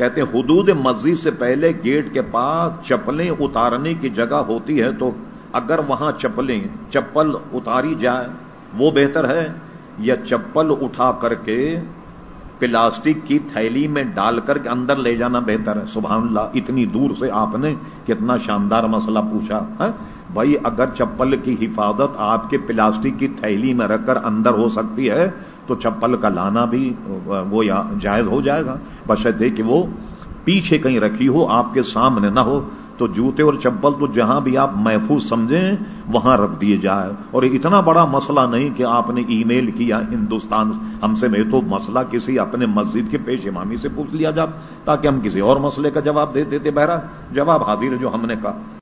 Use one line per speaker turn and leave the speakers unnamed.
کہتے ہیں حدود مسجد سے پہلے گیٹ کے پاس چپلیں اتارنے کی جگہ ہوتی ہے تو اگر وہاں چپلیں چپل اتاری جائے وہ بہتر ہے یا چپل اٹھا کر کے پلاسٹک کی تھیلی میں ڈال کر کے اندر لے جانا بہتر ہے۔ سبحان اللہ، اتنی دور سے آپ نے کتنا شاندار مسئلہ پوچھا ہاں؟ بھائی، اگر چپل کی حفاظت آپ کے پلاسٹک کی تھیلی میں رکھ کر اندر ہو سکتی ہے، تو چپل کا لانا بھی وہ جائز ہو جائے گا۔ بشرطے کہ وہ پیچھے کہیں رکھی ہو، آپ کے سامنے نہ ہو، تو جوتے اور چپل تو جہاں بھی آپ محفوظ سمجھیں، وہاں رکھ دیے جائے۔ اور اتنا بڑا مسئلہ نہیں کہ آپ نے ای میل کیا، ہندوستان ہم سے میں تو مسئلہ کسی اپنے مسجد کے پیش امامی سے پوچھ لیا جاتا تاکہ ہم کسی اور مسئلے کا جواب دے دیتے بہرا جواب حاضر ہے جو ہم نے کہا۔